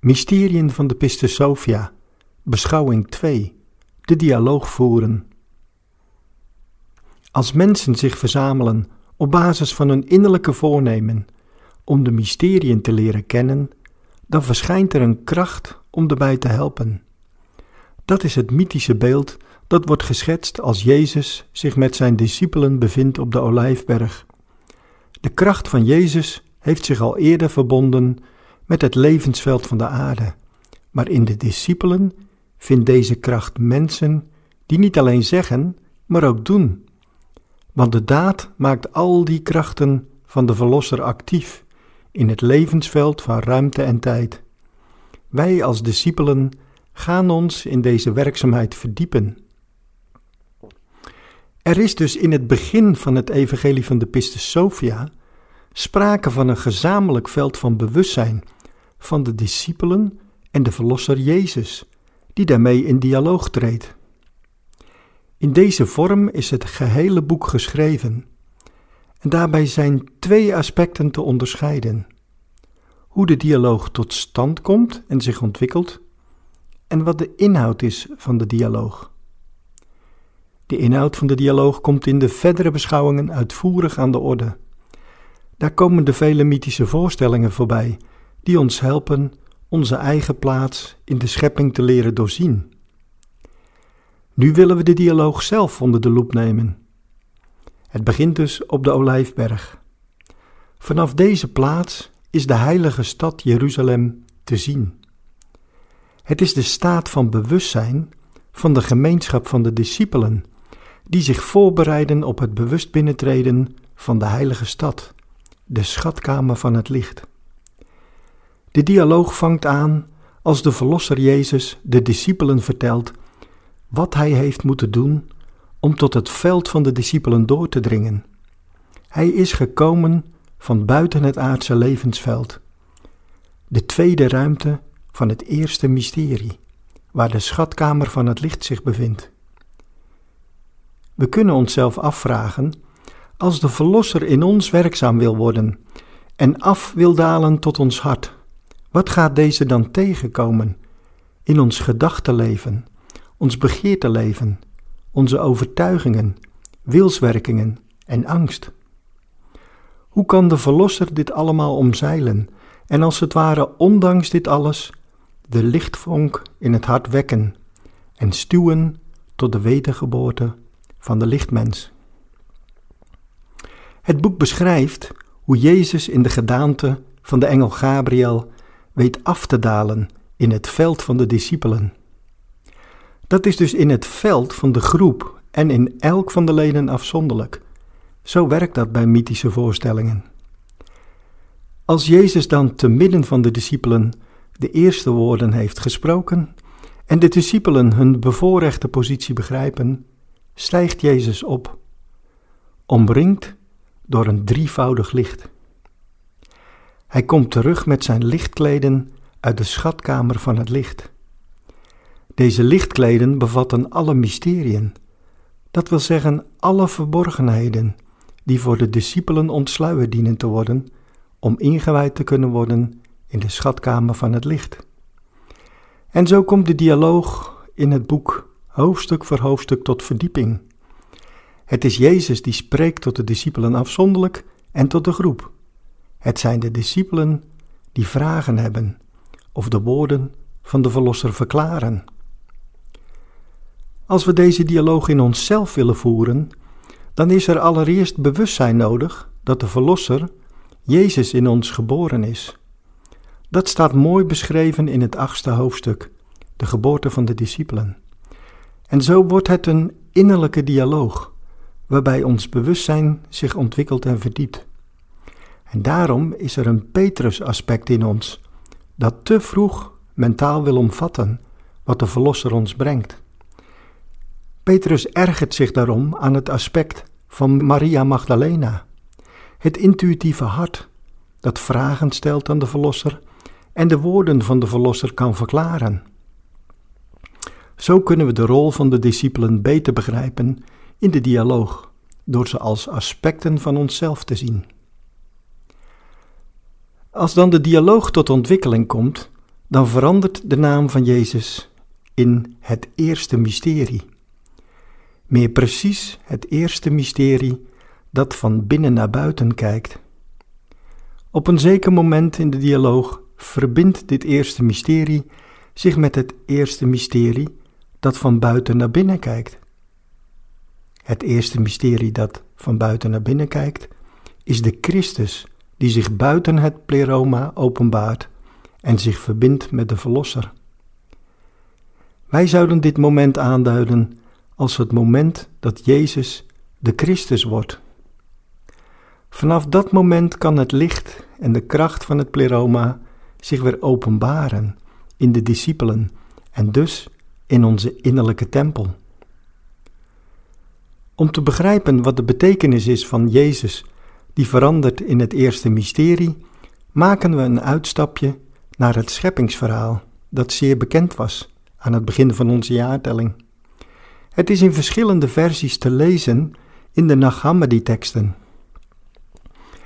Mysteriën van de Piste Sophia, beschouwing 2, de dialoog voeren. Als mensen zich verzamelen op basis van hun innerlijke voornemen om de mysteriën te leren kennen, dan verschijnt er een kracht om erbij te helpen. Dat is het mythische beeld dat wordt geschetst als Jezus zich met zijn discipelen bevindt op de Olijfberg. De kracht van Jezus heeft zich al eerder verbonden met het levensveld van de aarde, maar in de discipelen vindt deze kracht mensen die niet alleen zeggen, maar ook doen. Want de daad maakt al die krachten van de Verlosser actief in het levensveld van ruimte en tijd. Wij als discipelen gaan ons in deze werkzaamheid verdiepen. Er is dus in het begin van het evangelie van de Pistis Sophia sprake van een gezamenlijk veld van bewustzijn van de discipelen en de Verlosser Jezus, die daarmee in dialoog treedt. In deze vorm is het gehele boek geschreven. En daarbij zijn twee aspecten te onderscheiden: hoe de dialoog tot stand komt en zich ontwikkelt, en wat de inhoud is van de dialoog. De inhoud van de dialoog komt in de verdere beschouwingen uitvoerig aan de orde. Daar komen de vele mythische voorstellingen voorbij, die ons helpen onze eigen plaats in de schepping te leren doorzien. Nu willen we de dialoog zelf onder de loep nemen. Het begint dus op de Olijfberg. Vanaf deze plaats is de heilige stad Jeruzalem te zien. Het is de staat van bewustzijn van de gemeenschap van de discipelen, die zich voorbereiden op het bewust binnentreden van de heilige stad, de schatkamer van het licht. De dialoog vangt aan als de Verlosser Jezus de discipelen vertelt wat hij heeft moeten doen om tot het veld van de discipelen door te dringen. Hij is gekomen van buiten het aardse levensveld, de tweede ruimte van het eerste mysterie, waar de schatkamer van het licht zich bevindt. We kunnen onszelf afvragen, als de Verlosser in ons werkzaam wil worden en af wil dalen tot ons hart, wat gaat deze dan tegenkomen in ons gedachtenleven, ons begeerteleven, onze overtuigingen, wilswerkingen en angst? Hoe kan de Verlosser dit allemaal omzeilen en als het ware ondanks dit alles de lichtvonk in het hart wekken en stuwen tot de wedergeboorte van de lichtmens? Het boek beschrijft hoe Jezus in de gedaante van de engel Gabriel weet af te dalen in het veld van de discipelen. Dat is dus in het veld van de groep en in elk van de leden afzonderlijk. Zo werkt dat bij mythische voorstellingen. Als Jezus dan te midden van de discipelen de eerste woorden heeft gesproken en de discipelen hun bevoorrechte positie begrijpen, stijgt Jezus op, omringd door een drievoudig licht. Hij komt terug met zijn lichtkleden uit de schatkamer van het licht. Deze lichtkleden bevatten alle mysteriën, dat wil zeggen alle verborgenheden, die voor de discipelen ontsluierd dienen te worden, om ingewijd te kunnen worden in de schatkamer van het licht. En zo komt de dialoog in het boek hoofdstuk voor hoofdstuk tot verdieping. Het is Jezus die spreekt tot de discipelen afzonderlijk en tot de groep. Het zijn de discipelen die vragen hebben of de woorden van de Verlosser verklaren. Als we deze dialoog in onszelf willen voeren, dan is er allereerst bewustzijn nodig dat de Verlosser, Jezus, in ons geboren is. Dat staat mooi beschreven in het achtste hoofdstuk, de geboorte van de discipelen. En zo wordt het een innerlijke dialoog, waarbij ons bewustzijn zich ontwikkelt en verdiept. En daarom is er een Petrus-aspect in ons, dat te vroeg mentaal wil omvatten wat de Verlosser ons brengt. Petrus ergert zich daarom aan het aspect van Maria Magdalena, het intuïtieve hart dat vragen stelt aan de Verlosser en de woorden van de Verlosser kan verklaren. Zo kunnen we de rol van de discipelen beter begrijpen in de dialoog, door ze als aspecten van onszelf te zien. Als dan de dialoog tot ontwikkeling komt, dan verandert de naam van Jezus in het eerste mysterie. Meer precies het eerste mysterie dat van binnen naar buiten kijkt. Op een zeker moment in de dialoog verbindt dit eerste mysterie zich met het eerste mysterie dat van buiten naar binnen kijkt. Het eerste mysterie dat van buiten naar binnen kijkt, is de Christus die zich buiten het pleroma openbaart en zich verbindt met de Verlosser. Wij zouden dit moment aanduiden als het moment dat Jezus de Christus wordt. Vanaf dat moment kan het licht en de kracht van het pleroma zich weer openbaren in de discipelen en dus in onze innerlijke tempel. Om te begrijpen wat de betekenis is van Jezus die verandert in het eerste mysterie, maken we een uitstapje naar het scheppingsverhaal dat zeer bekend was aan het begin van onze jaartelling. Het is in verschillende versies te lezen in de Nag Hammadi-teksten.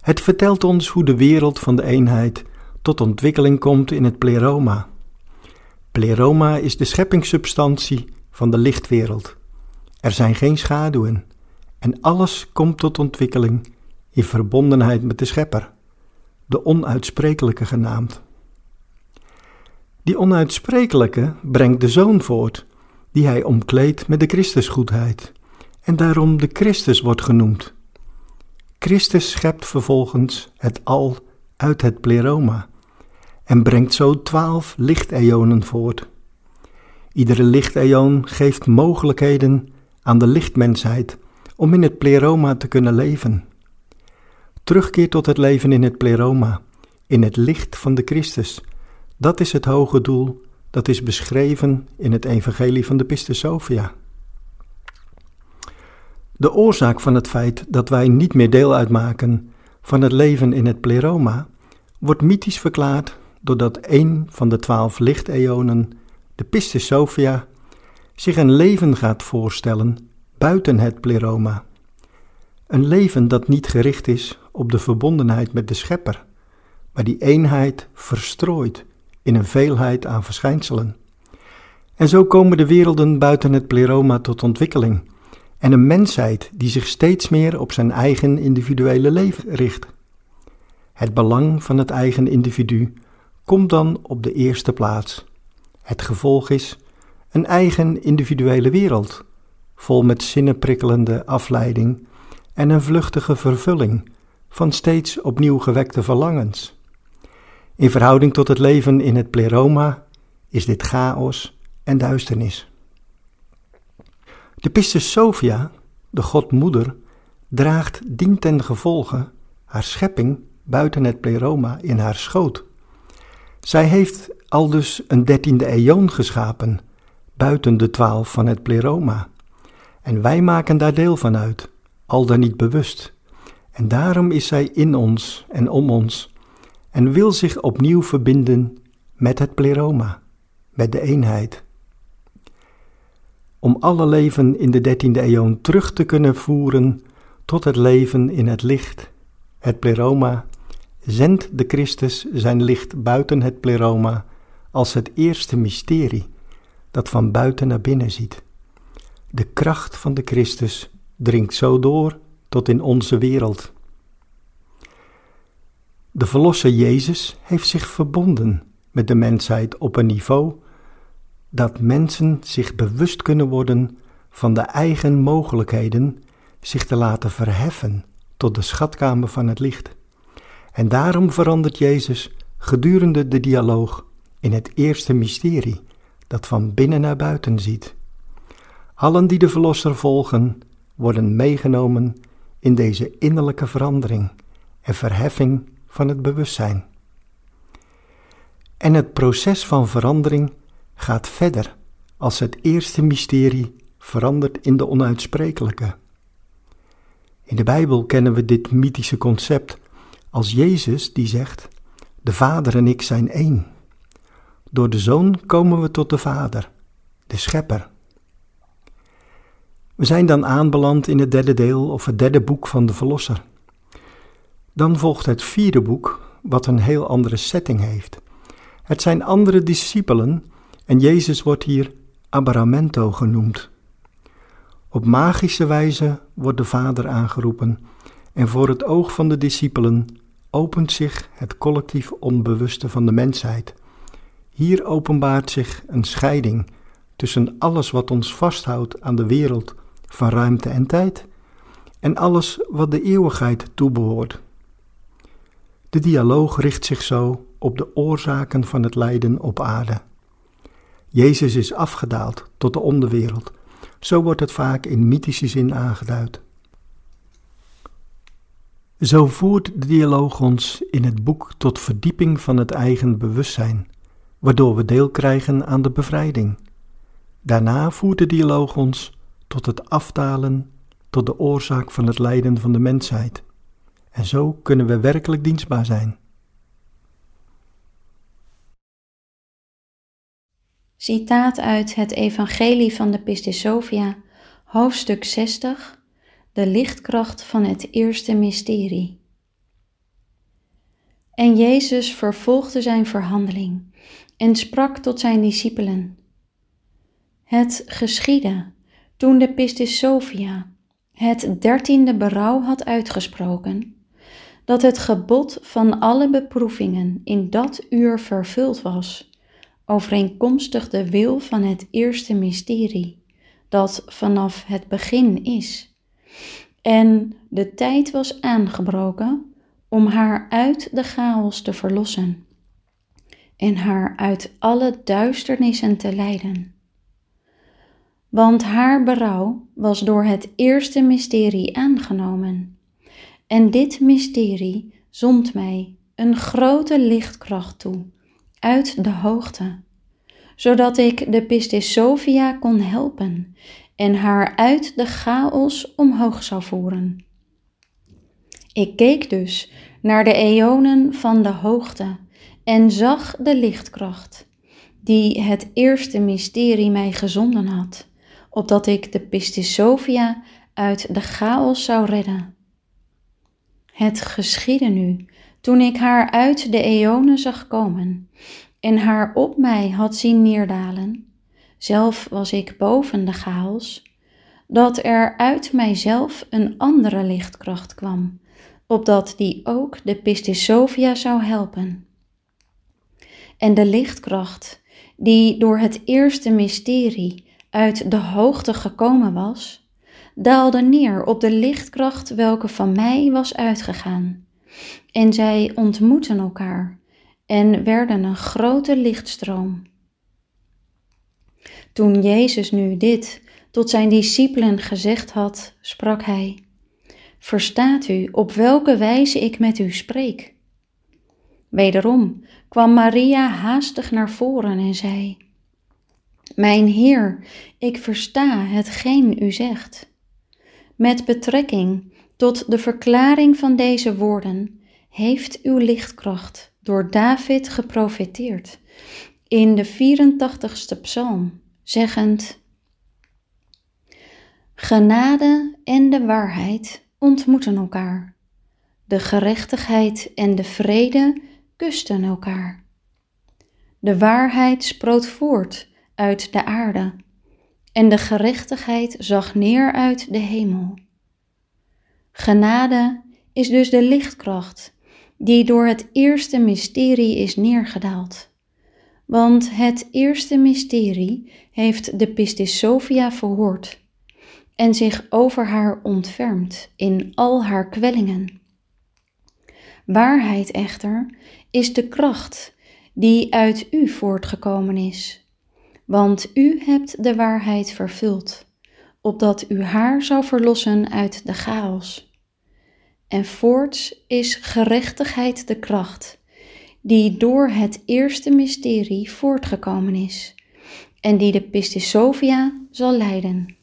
Het vertelt ons hoe de wereld van de eenheid tot ontwikkeling komt in het pleroma. Pleroma is de scheppingssubstantie van de lichtwereld. Er zijn geen schaduwen en alles komt tot ontwikkeling in verbondenheid met de Schepper, de onuitsprekelijke genaamd. Die onuitsprekelijke brengt de Zoon voort, die hij omkleedt met de Christusgoedheid, en daarom de Christus wordt genoemd. Christus schept vervolgens het al uit het pleroma en brengt zo twaalf lichteonen voort. Iedere lichteon geeft mogelijkheden aan de lichtmensheid om in het pleroma te kunnen leven. Terugkeer tot het leven in het pleroma, in het licht van de Christus, dat is het hoge doel dat is beschreven in het evangelie van de Pistis Sophia. De oorzaak van het feit dat wij niet meer deel uitmaken van het leven in het pleroma wordt mythisch verklaard doordat een van de twaalf lichteonen, de Pistis Sophia, zich een leven gaat voorstellen buiten het pleroma. Een leven dat niet gericht is op de verbondenheid met de Schepper, maar die eenheid verstrooit in een veelheid aan verschijnselen. En zo komen de werelden buiten het pleroma tot ontwikkeling en een mensheid die zich steeds meer op zijn eigen individuele leven richt. Het belang van het eigen individu komt dan op de eerste plaats. Het gevolg is een eigen individuele wereld, vol met zinnenprikkelende afleiding en een vluchtige vervulling van steeds opnieuw gewekte verlangens. In verhouding tot het leven in het pleroma is dit chaos en duisternis. De Pistis Sophia, de godmoeder, draagt dien ten gevolge haar schepping buiten het pleroma in haar schoot. Zij heeft al dus een dertiende eon geschapen, buiten de twaalf van het pleroma. En wij maken daar deel van uit, al dan niet bewust. En daarom is zij in ons en om ons en wil zich opnieuw verbinden met het pleroma, met de eenheid. Om alle leven in de dertiende eeuw terug te kunnen voeren tot het leven in het licht, het pleroma, zendt de Christus zijn licht buiten het pleroma als het eerste mysterie dat van buiten naar binnen ziet. De kracht van de Christus dringt zo door tot in onze wereld. De Verlosser Jezus heeft zich verbonden met de mensheid op een niveau dat mensen zich bewust kunnen worden van de eigen mogelijkheden zich te laten verheffen tot de schatkamer van het licht. En daarom verandert Jezus gedurende de dialoog in het eerste mysterie dat van binnen naar buiten ziet. Allen die de Verlosser volgen, worden meegenomen in deze innerlijke verandering en verheffing van het bewustzijn. En het proces van verandering gaat verder als het eerste mysterie verandert in de onuitsprekelijke. In de Bijbel kennen we dit mythische concept als Jezus die zegt: De Vader en ik zijn één. Door de Zoon komen we tot de Vader, de Schepper. We zijn dan aanbeland in het derde deel of het derde boek van de Verlosser. Dan volgt het vierde boek, wat een heel andere setting heeft. Het zijn andere discipelen en Jezus wordt hier Abrahamento genoemd. Op magische wijze wordt de Vader aangeroepen en voor het oog van de discipelen opent zich het collectief onbewuste van de mensheid. Hier openbaart zich een scheiding tussen alles wat ons vasthoudt aan de wereld van ruimte en tijd en alles wat de eeuwigheid toebehoort. De dialoog richt zich zo op de oorzaken van het lijden op aarde. Jezus is afgedaald tot de onderwereld. Zo wordt het vaak in mythische zin aangeduid. Zo voert de dialoog ons in het boek tot verdieping van het eigen bewustzijn, waardoor we deel krijgen aan de bevrijding. Daarna voert de dialoog ons tot het afdalen tot de oorzaak van het lijden van de mensheid. En zo kunnen we werkelijk dienstbaar zijn. Citaat uit het Evangelie van de Pistis Sophia, hoofdstuk 60, de lichtkracht van het eerste mysterie. En Jezus vervolgde zijn verhandeling en sprak tot zijn discipelen. Het geschiedde toen de Pistis Sophia het dertiende berouw had uitgesproken, dat het gebod van alle beproevingen in dat uur vervuld was, overeenkomstig de wil van het eerste mysterie, dat vanaf het begin is. En de tijd was aangebroken om haar uit de chaos te verlossen en haar uit alle duisternissen te leiden. Want haar berouw was door het eerste mysterie aangenomen. En dit mysterie zond mij een grote lichtkracht toe uit de hoogte, zodat ik de Pistis Sophia kon helpen en haar uit de chaos omhoog zou voeren. Ik keek dus naar de eonen van de hoogte en zag de lichtkracht, die het eerste mysterie mij gezonden had, opdat ik de Pistis Sophia uit de chaos zou redden. Het geschiedde nu, toen ik haar uit de eonen zag komen en haar op mij had zien neerdalen, zelf was ik boven de chaos, dat er uit mijzelf een andere lichtkracht kwam, opdat die ook de Pistis Sophia zou helpen. En de lichtkracht, die door het eerste mysterie uit de hoogte gekomen was, daalde neer op de lichtkracht welke van mij was uitgegaan. En zij ontmoetten elkaar en werden een grote lichtstroom. Toen Jezus nu dit tot zijn discipelen gezegd had, sprak hij: Verstaat u op welke wijze ik met u spreek? Wederom kwam Maria haastig naar voren en zei: Mijn Heer, ik versta hetgeen u zegt. Met betrekking tot de verklaring van deze woorden heeft uw lichtkracht door David geprofeteerd in de 84ste psalm, zeggend: Genade en de waarheid ontmoeten elkaar. De gerechtigheid en de vrede kusten elkaar. De waarheid sproot voort uit de aarde en de gerechtigheid zag neer uit de hemel. Genade is dus de lichtkracht die door het eerste mysterie is neergedaald. Want het eerste mysterie heeft de Pistis Sophia verhoord en zich over haar ontfermd in al haar kwellingen. Waarheid echter is de kracht die uit u voortgekomen is, want u hebt de waarheid vervuld, opdat u haar zou verlossen uit de chaos. En voorts is gerechtigheid de kracht, die door het eerste mysterie voortgekomen is, en die de Pistis Sophia zal leiden.